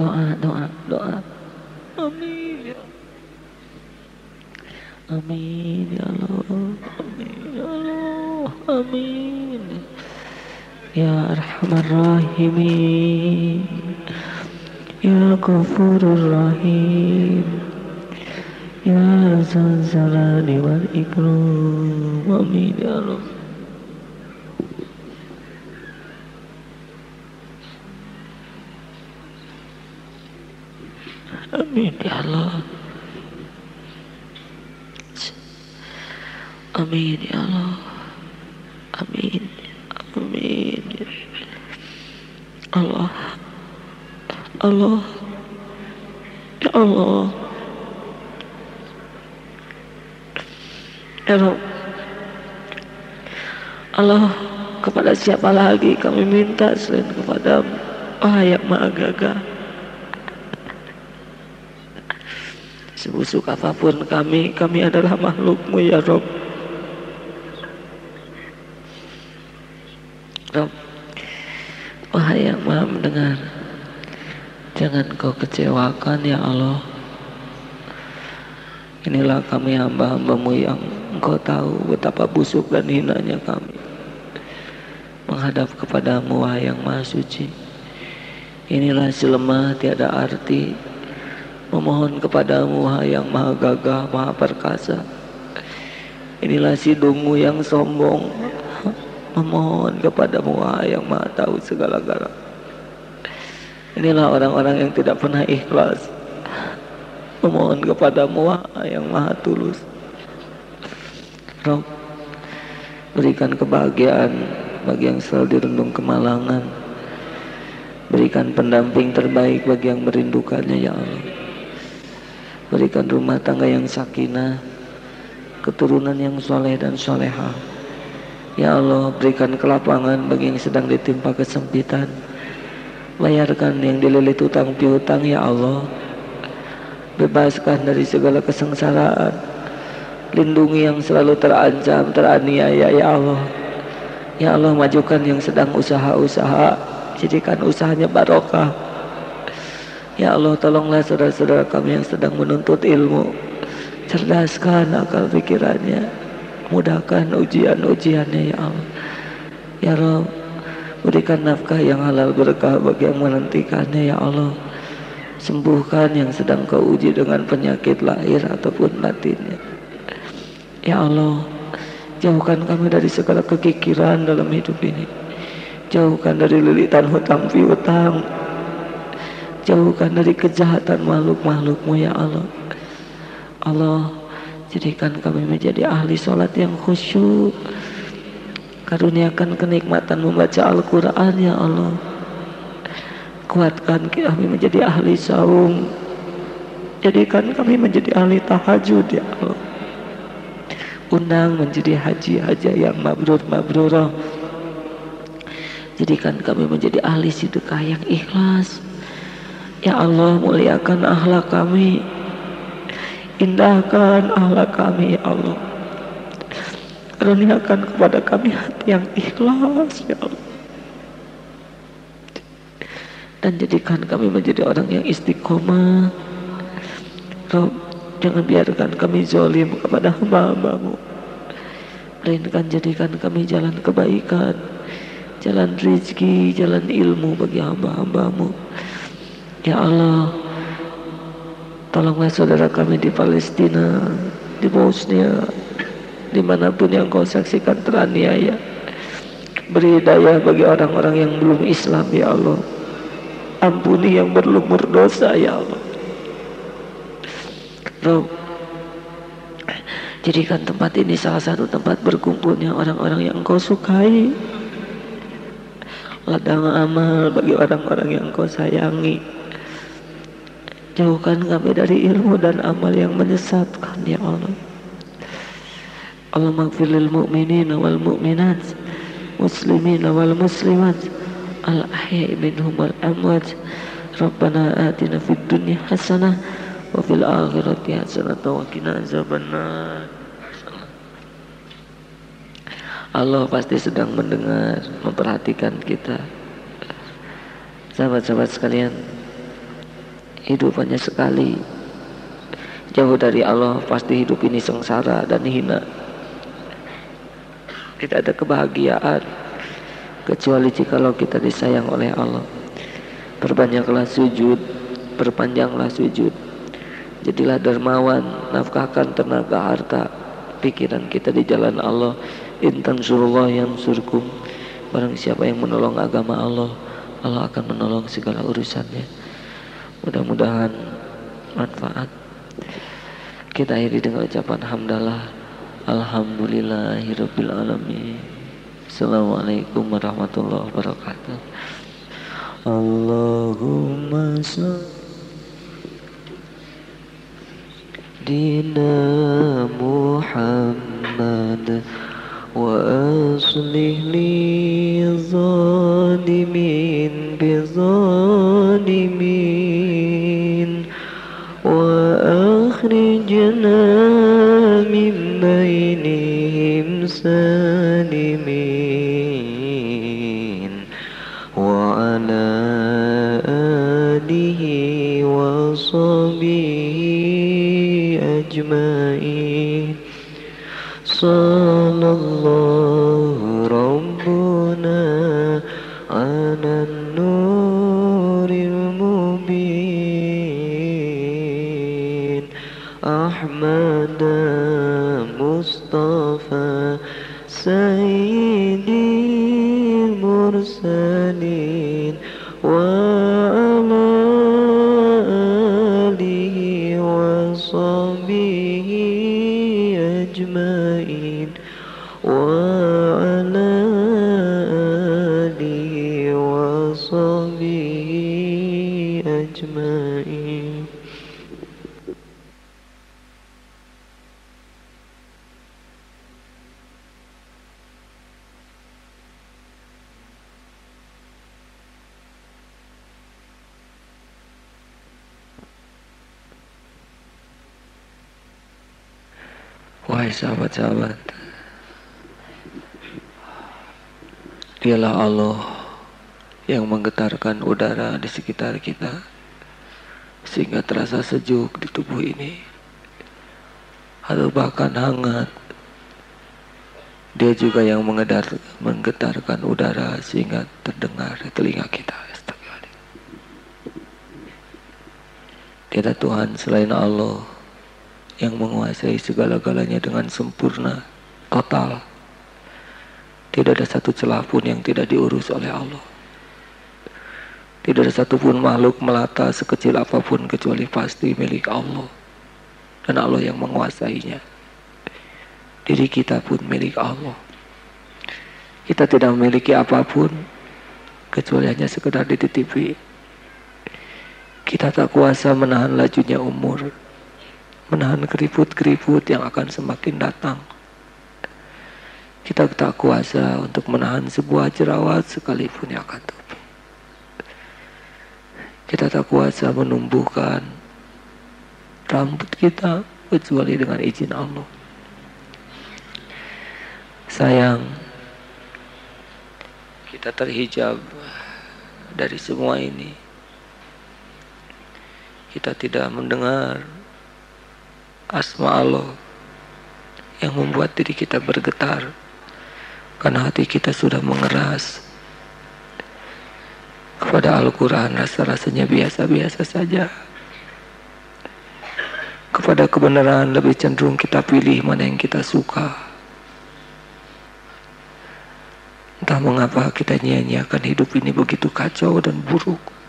doa doa doa amin ya amin ya Allah amin ya Allah amin ya arhamar rahimin ya ghafurur rahim ya zalzalani wal ikram amin ya Allah Amin ya Allah. Amin ya Allah. Amin. Amin. Allah. Allah. Ya Allah. Ya Allah. Allah kepada siapa lagi kami minta selain kepada Wahai yang maha gagah Sebusuk apa pun kami, kami adalah makhlukmu ya Rob. Rob, wahai yang maha mendengar, jangan kau kecewakan ya Allah. Inilah kami hamba-hambamu yang engkau tahu betapa busuk dan hinanya kami. Menghadap kepadamu wahai yang maha suci. Inilah selemah tiada arti memohon kepadamu yang maha gagah, maha perkasa. Inilah sidungmu yang sombong, memohon kepadamu yang maha tahu segala-gala. Inilah orang-orang yang tidak pernah ikhlas, memohon kepadamu yang maha tulus. Rob, berikan kebahagiaan bagi yang selalu dirundung kemalangan. Berikan pendamping terbaik bagi yang merindukannya ya Allah. Berikan rumah tangga yang sakinah Keturunan yang soleh dan soleha. Ya Allah berikan kelapangan bagi yang sedang ditimpa kesempitan. Bayarkan yang dililit utang piutang ya Allah. Bebaskan dari segala kesengsaraan. Lindungi yang selalu terancam, teraniaya ya Allah. Ya Allah majukan yang sedang usaha-usaha. Jadikan usahanya barokah Ya Allah tolonglah saudara-saudara kami yang sedang menuntut ilmu. Cerdaskan akal pikirannya. Mudahkan ujian-ujiannya ya Allah. Ya Rob Berikan nafkah yang halal berkah bagi yang menantikannya ya Allah. Sembuhkan yang sedang kau uji dengan penyakit lahir ataupun batinnya. Ya Allah Jauhkan kami dari segala kekikiran dalam hidup ini. Jauhkan dari lilitan hutang piutang Jauhkan dari kejahatan makhluk-makhlukmu ya Allah. Allah jadikan kami menjadi ahli sholat yang khusyuk. Karuniakan kenikmatan membaca Al-Quran ya Allah. Kuatkan kami menjadi ahli saum. Jadikan kami menjadi ahli tahajud ya Allah. Undang menjadi haji-haji yang mabrur-mabrurah. Jadikan kami menjadi ahli sedekah yang ikhlas Ya Allah muliakan akhlak kami. Indahkan akhlak kami ya Allah. Karuniakan kepada kami hati yang ikhlas ya Allah. Dan jadikan kami menjadi orang yang istiqomah. Rob jangan biarkan kami zolim kepada hamba-hambamu. Melainkan jadikan kami jalan kebaikan Jalan rizki, jalan ilmu bagi hamba-hambamu Ya Allah Tolonglah saudara kami di Palestina Di Bosnia Di mana pun yang kau saksikan teraniaya. Beri hidayah bagi orang-orang yang belum Islam ya Allah. Ampuni yang berlumur dosa ya Allah. Rob Jadikan tempat ini salah satu tempat berkumpulnya orang-orang yang kau sukai. Ladang amal bagi orang-orang yang kau sayangi Jauhkan kami dari ilmu dan amal yang menyesatkan ya Allah. Allah maghfirlil mu'minin wal mu'minat muslimin wal muslimat al ahya'i minhum wal amwat Rabbana atina fid dunya hasanah wa fil akhirati hasanah wa qina azabannar Allah pasti sedang mendengar, memperhatikan kita. Sahabat-sahabat sekalian, hidup hanya sekali. Jauh dari Allah pasti hidup ini sengsara dan hina. Tidak ada kebahagiaan kecuali jikalau kita disayang oleh Allah. Perbanyaklah sujud perpanjanglah sujud. Jadilah dermawan nafkahkan tenaga harta pikiran kita di jalan Allah. Intan surullah yang surkum. Barang siapa yang menolong agama Allah Allah akan menolong segala urusannya mudah-mudahan manfaat kita akhiri dengan ucapan hamdalah Alhamdulillahirabbil alamin. Assalamualaikum warahmatullahi wabarakatuh. Allahumma dina Muhammad li zalimin bi zalimin وأخرجنا من بينهم سالمين وعلى آله وصحبه أجمعين. صلى الله ربنا على النور المبين. أحمد مصطفى سيد المرسلين. Sahabat-sahabat. Dialah Allah yang menggetarkan udara di sekitar kita sehingga terasa sejuk di tubuh ini atau bahkan hangat. Dia juga yang mengedar, menggetarkan udara sehingga terdengar di telinga kita. Tiada Tuhan selain Allah yang menguasai segala-galanya dengan sempurna, total. Tidak ada satu celah pun yang tidak diurus oleh Allah. Tidak ada satupun makhluk melata sekecil apa pun kecuali pasti milik Allah. Dan Allah yang menguasainya. Diri kita pun milik Allah. Kita tidak memiliki apa pun kecuali hanya sekedar dititipi. Kita tak kuasa menahan lajunya umur menahan keriput-keriput yang akan semakin datang. Kita tak kuasa untuk menahan sebuah jerawat sekalipun yang akan tumbuh. Kita tak kuasa menumbuhkan rambut kita kecuali dengan izin Allah. Sayang, kita terhijab dari semua ini. Kita tidak mendengar asma Allah yang membuat diri kita bergetar karena hati kita sudah mengeras kepada Al-Quran rasa-rasanya biasa-biasa saja. Kepada kebenaran lebih cenderung kita pilih mana yang kita suka. Entah mengapa kita nyanyiakan hidup ini begitu kacau dan buruk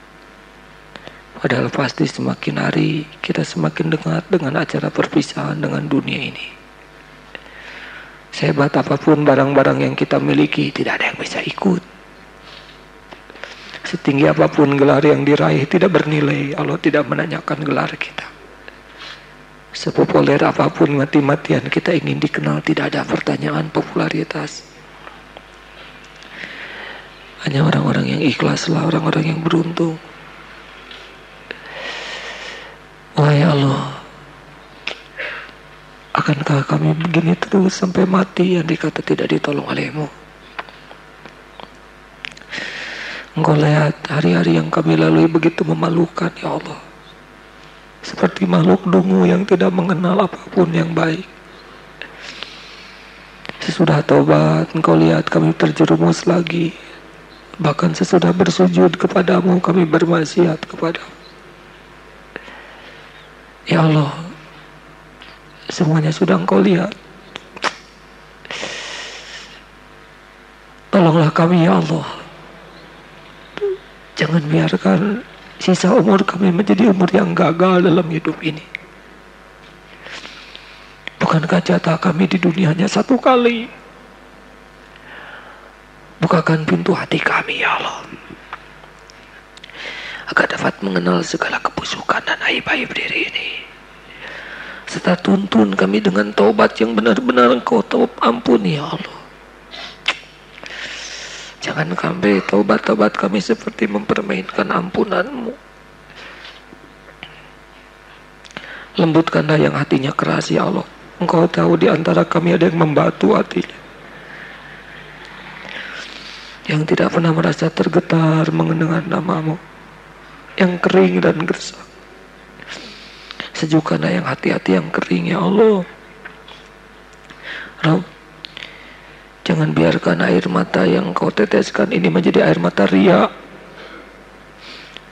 Padahal pasti semakin hari kita semakin dekat dengan acara perpisahan dengan dunia ini. Sehebat apa pun barang-barang yang kita miliki, tidak ada yang bisa ikut. Setinggi apa pun gelar yang diraih tidak bernilai, Allah tidak menanyakan gelar kita. Sepopuler apa pun mati-matian kita ingin dikenal, tidak ada pertanyaan popularitas. Hanya orang-orang yang ikhlaslah, orang-orang yang beruntung. Wahai Allah, akankah kami begini terus sampai mati yang dikata tidak ditolong olehmu? Engkau lihat hari-hari yang kami lalui begitu memalukan ya Allah. seperti makhluk dungu yang tidak mengenal apa pun yang baik. Sesudah tobat, engkau lihat kami terjerumus lagi. Bahkan sesudah bersujud kepadamu, kami bermaksiat kepadamu. Ya Allah, semuanya sudah engkau lihat. Tolonglah kami ya Allah. Jangan biarkan sisa umur kami menjadi umur yang gagal dalam hidup ini. Bukankah jatah kami di dunia hanya satu kali? Bukakan pintu hati kami ya Allah. Agar dapat mengenal segala kebusukan dan aib-aib diri ini. Serta tuntun kami dengan taubat yang benar-benar engkau ampuni ya Allah. Jangan sampai taubat-taubat kami seperti mempermainkan ampunanmu. Lembutkanlah yang hatinya keras ya Allah. Engkau tahu di antara kami ada yang membatu hatinya. Yang tidak pernah merasa tergetar mengenang namamu. Yang kering dan gersang. Sejukkanlah yang hati-hati yang kering ya Allah. Rabb, jangan biarkan air mata yang kau teteskan ini menjadi air mata ria.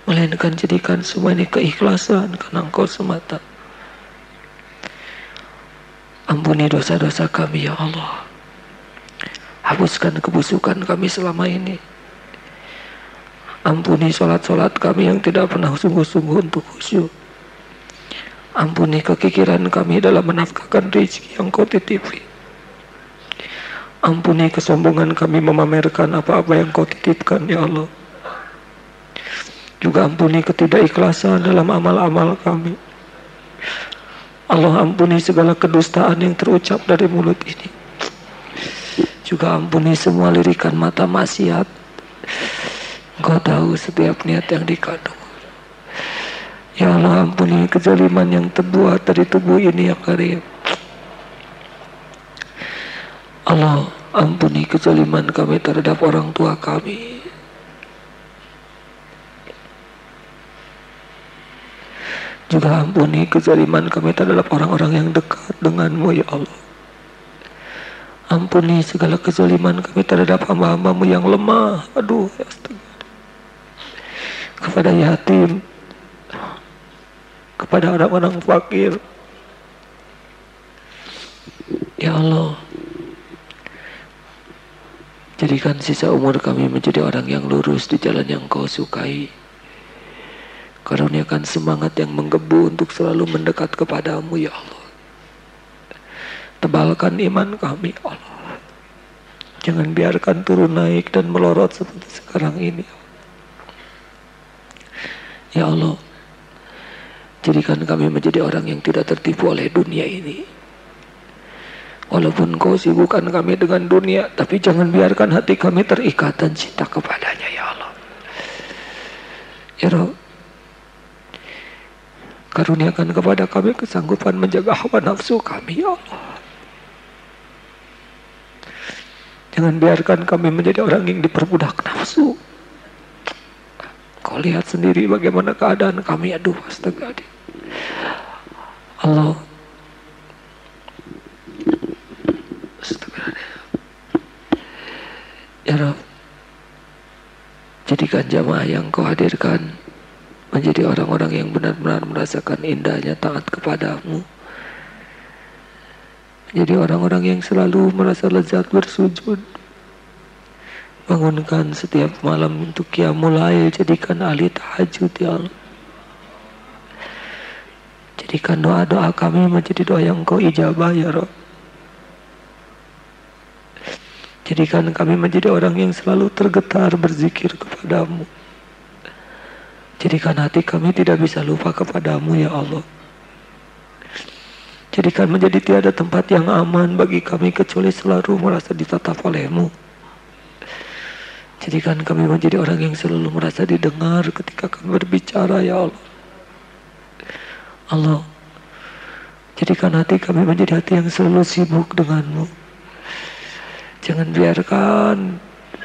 Melainkan jadikan semua ini keikhlasan karena engkau semata. Ampuni dosa-dosa kami ya Allah. Hapuskan kebusukan kami selama ini. Ampuni sholat-sholat kami yang tidak pernah sungguh-sungguh untuk khusyuk. Ampuni kekikiran kami dalam menafkahkan rezeki yang kau titipi. Ampuni kesombongan kami memamerkan apa-apa yang kau titipkan ya Allah. Juga ampuni ketidakikhlasan dalam amal-amal kami. Allah ampuni segala kedustaan yang terucap dari mulut ini. Juga ampuni semua lirikan mata maksiat. Engkau tahu setiap niat yang dikandung. Ya Allah ampuni kezaliman yang terbuat dari tubuh ini yang karim. Allah ampuni kezaliman kami terhadap orang tua kami. Juga ampuni kezaliman kami terhadap orang-orang yang dekat denganmu ya Allah. Ampuni segala kezaliman kami terhadap hamba-hambamu yang lemah. Aduh, ya Kepada yatim. Kepada orang-orang fakir. Ya Allah. Jadikan sisa umur kami menjadi orang yang lurus di jalan yang kau sukai. Karuniakan semangat yang menggebu untuk selalu mendekat kepadamu ya Allah. Tebalkan iman kami ya Allah. Jangan biarkan turun naik dan melorot seperti sekarang ini. Ya Allah, jadikan kami menjadi orang yang tidak tertipu oleh dunia ini. Walaupun kau sibukkan kami dengan dunia, tapi jangan biarkan hati kami terikat dan cinta kepadanya ya Allah. Ya Allah, Karuniakan kepada kami kesanggupan menjaga hawa nafsu kami, ya Allah. Jangan biarkan kami menjadi orang yang diperbudak nafsu. Kau lihat sendiri bagaimana keadaan kami. Aduh, astaga. Allah. Astaga. Ya Rab. Jadikan jamaah yang kau hadirkan menjadi orang-orang yang benar-benar merasakan indahnya taat kepadamu menjadi orang-orang yang selalu merasa lezat bersujud bangunkan setiap malam untuk ya mulai jadikan ahli tahajud ya Allah jadikan doa-doa kami menjadi doa yang kau ijabah ya Rob jadikan kami menjadi orang yang selalu tergetar berzikir kepadamu Jadikan hati kami tidak bisa lupa kepadamu ya Allah. Jadikan menjadi tiada tempat yang aman bagi kami kecuali selalu merasa ditatap olehmu. Jadikan kami menjadi orang yang selalu merasa didengar ketika kami berbicara ya Allah. Allah, jadikan hati kami menjadi hati yang selalu sibuk denganmu. Jangan biarkan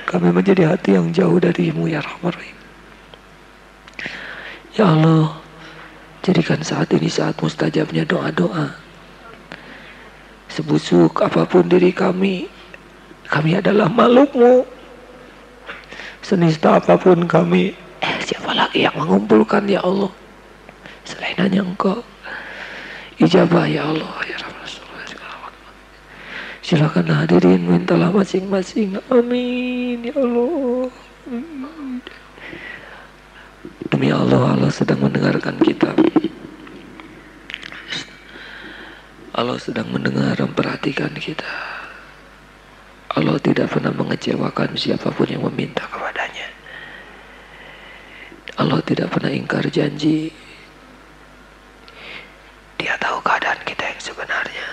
kami menjadi hati yang jauh darimu ya Rahman Rahim. Ya Allah, Jadikan saat ini saat mustajabnya doa-doa. Sebusuk apa pun diri kami, kami adalah makhlukmu. Senista apa pun kami, eh, siapa lagi yang mengumpulkan ya Allah? Selain hanya engkau. Ijabah ya Allah ya Silakan hadirin mintalah masing-masing. Amin ya Allah. Demi Allah, Allah sedang mendengarkan kita. Allah sedang mendengar memperhatikan kita. Allah tidak pernah mengecewakan siapa pun yang meminta kepadanya. Allah tidak pernah ingkar janji. Dia tahu keadaan kita yang sebenarnya.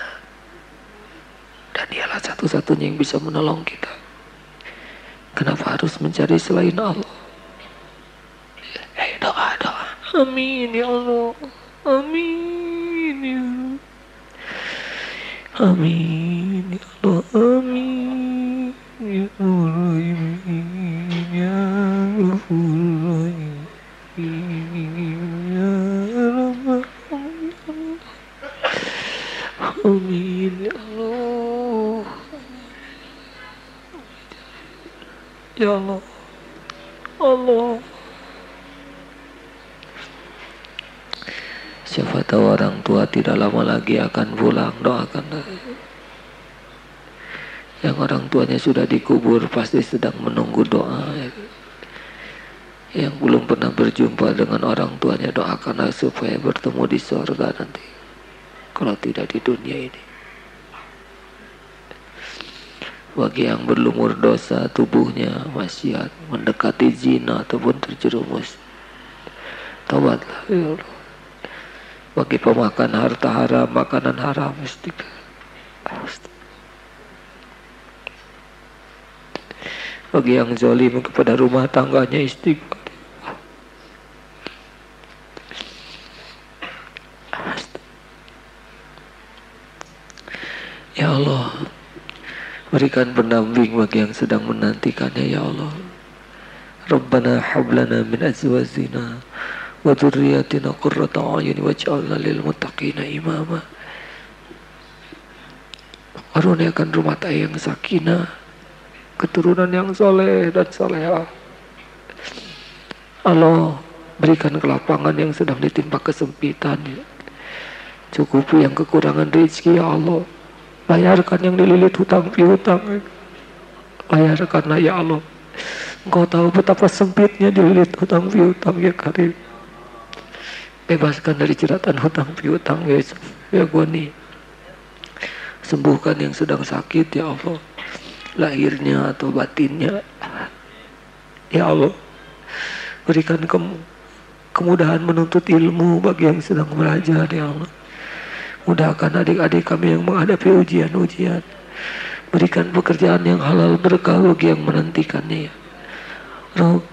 Dan dialah satu-satunya yang bisa menolong kita. Kenapa harus mencari selain Allah? Eh doa doa. Amin ya Allah. Amin ya Allah. Amin ya Allah. Amin ya Allah. Ya Allah. Ya Allah. Amin ya Allah. Ya Allah. Allah. Siapa tahu orang tua tidak lama lagi akan pulang, doakan. Yang orang tuanya sudah dikubur pasti sedang menunggu doa. Yang belum pernah berjumpa dengan orang tuanya doakanlah supaya bertemu di sorga nanti. Kalau tidak di dunia ini. Bagi yang berlumur dosa tubuhnya maksiat mendekati zina ataupun terjerumus. Taubatlah ya Allah bagi pemakan harta haram, makanan haram istighfar. Bagi yang zalim kepada rumah tangganya istighfar. Ya Allah, berikan pendamping bagi yang sedang menantikannya ya Allah. Rabbana hablana min azwajina wa dzurriyyatina qurrata a'yun waj'alna lil muttaqina imama karuniakan rumah tangga yang sakinah keturunan yang soleh dan soleha. Allah berikan kelapangan yang sedang ditimpa kesempitan cukupi yang kekurangan rezeki ya Allah. Bayarkan yang dililit hutang piutang bayarkanlah ya Allah. Engkau tahu betapa sempitnya dililit hutang piutang ya Karim. Bebaskan dari jeratan hutang piutang ya, ya Goni. Sembuhkan yang sedang sakit ya Allah lahirnya atau batinnya ya Allah berikan ke, kemudahan menuntut ilmu bagi yang sedang belajar ya Allah mudahkan adik-adik kami yang menghadapi ujian-ujian berikan pekerjaan yang halal berkah bagi yang menantikannya ya Rob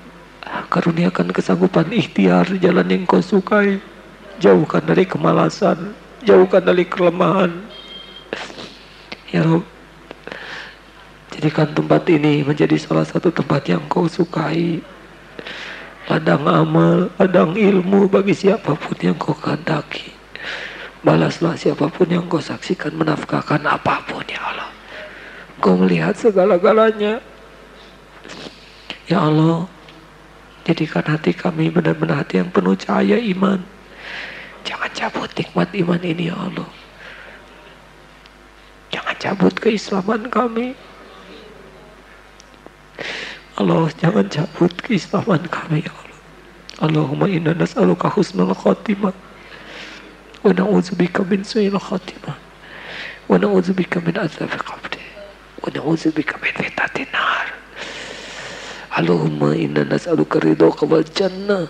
Karuniakan kesanggupan ikhtiar jalan yang kau sukai. Jauhkan dari kemalasan, jauhkan dari kelemahan. Ya Rob, jadikan tempat ini menjadi salah satu tempat yang kau sukai. Ladang amal, ladang ilmu bagi siapa pun yang kau kehendaki. Balaslah siapa pun yang kau saksikan menafkahkan apa pun ya Allah. Kau melihat segala-galanya. Ya Allah, Jadikan hati kami benar-benar hati yang penuh cahaya iman. Jangan cabut nikmat iman ini ya Allah. Jangan cabut keislaman kami. Allah jangan cabut keislaman kami ya Allah. Allahumma inna nas'aluka husnul khatimah. Wa na'udzubika min su'il khatimah. Wa na'udzubika min azab qabri. Wa na'udzubika min fitatin nar. Allahumma inna nas'aluka ridhaka wal jannah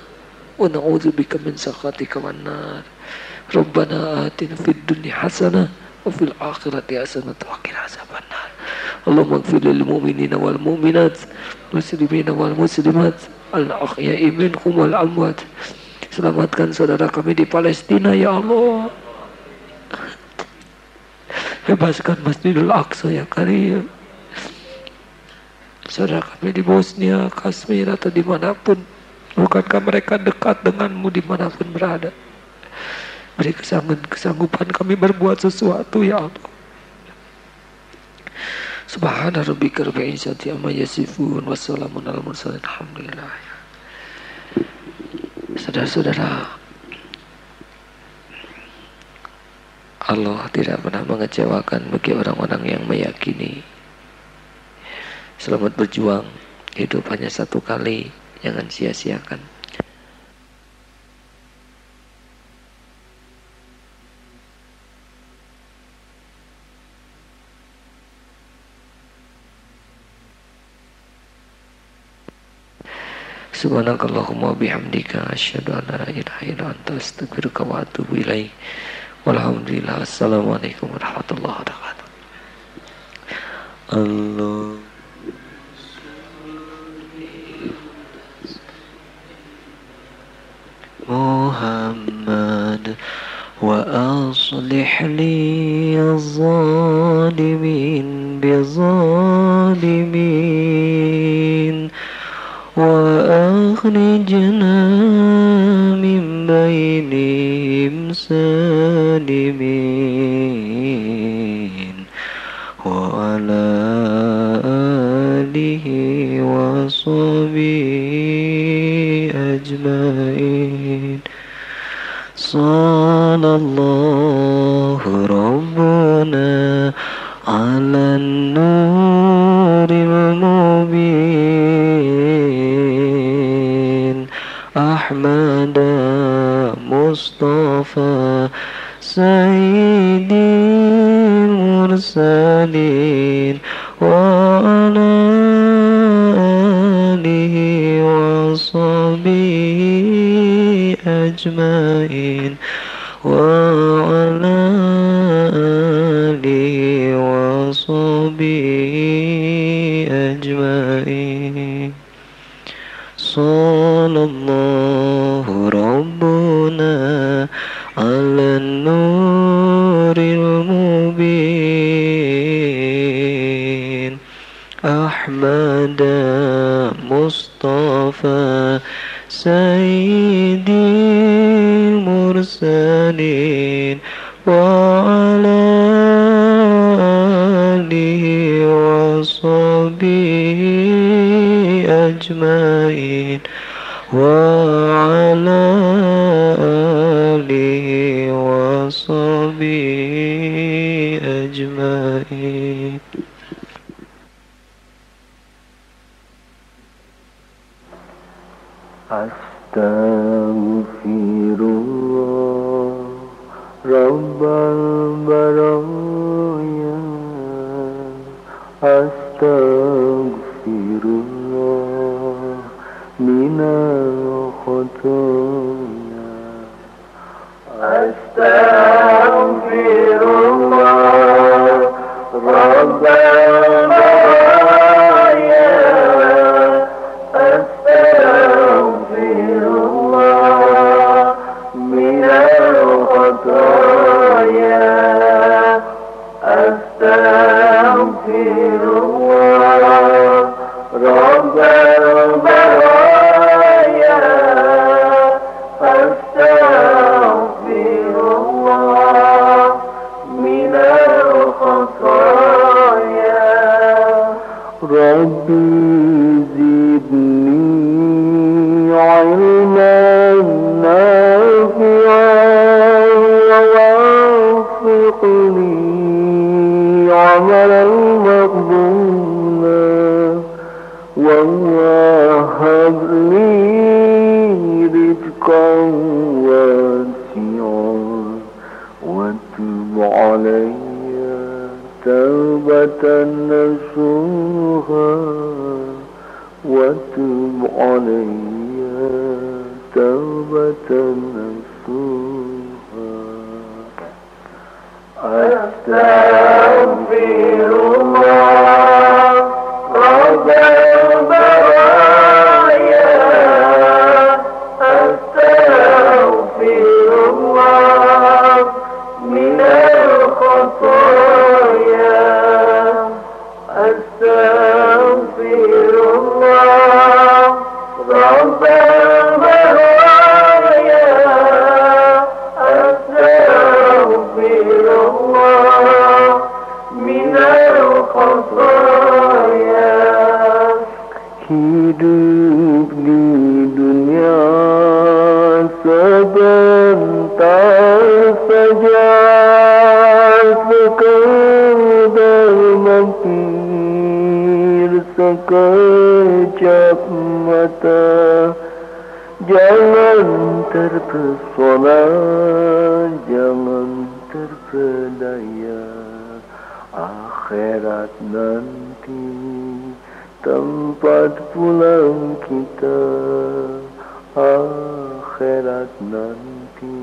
wa na'udzubika min sakhatika wan nar. Rabbana atina fid dunya hasanah wa fil akhirati hasanah wa qina azabannar. Allahumma ighfir lil mu'minina wal mu'minat muslimina wal muslimat al ahya'i minhum wal amwat. Selamatkan saudara kami di Palestina ya Allah. Bebaskan Masjidil Aqsa ya Karim saudara kami di Bosnia, Kashmir atau di mana pun bukankah mereka dekat denganmu di mana pun berada Beri kesanggupan kami berbuat sesuatu ya Allah. Subhana rabbika rabbil izzati amma yasifun wassalamun alal mursalin. Alhamdulillah. Saudara-saudara, Allah tidak pernah mengecewakan bagi orang-orang yang meyakini. Selamat berjuang hidup hanya satu kali jangan sia-siakan Subhanakallahumma bihamdika asyhadu an la ilaha illa anta astaghfiruka wa atubu ilaik. Walhamdulillah. Assalamualaikum warahmatullahi wabarakatuh. Allah محمد وأصلح لي المرسلين وعلى آله وصحبه أجمعين. وعلى Deus nanti tempat pulang kita akhirat nanti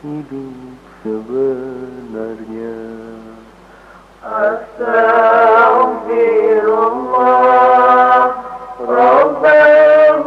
hidup sebenarnya. Astaghfirullah Rabbal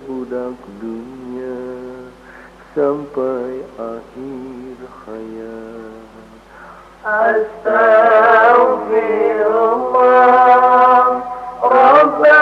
sampai akhir hayat. Astaghfirullah, Rabbana.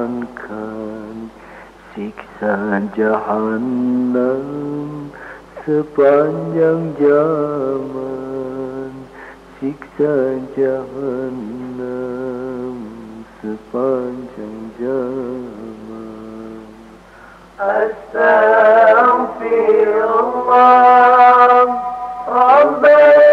bayangkan siksaan jahanam sepanjang zaman. Siksaan jahanam sepanjang zaman. Astaghfirullah Rabbana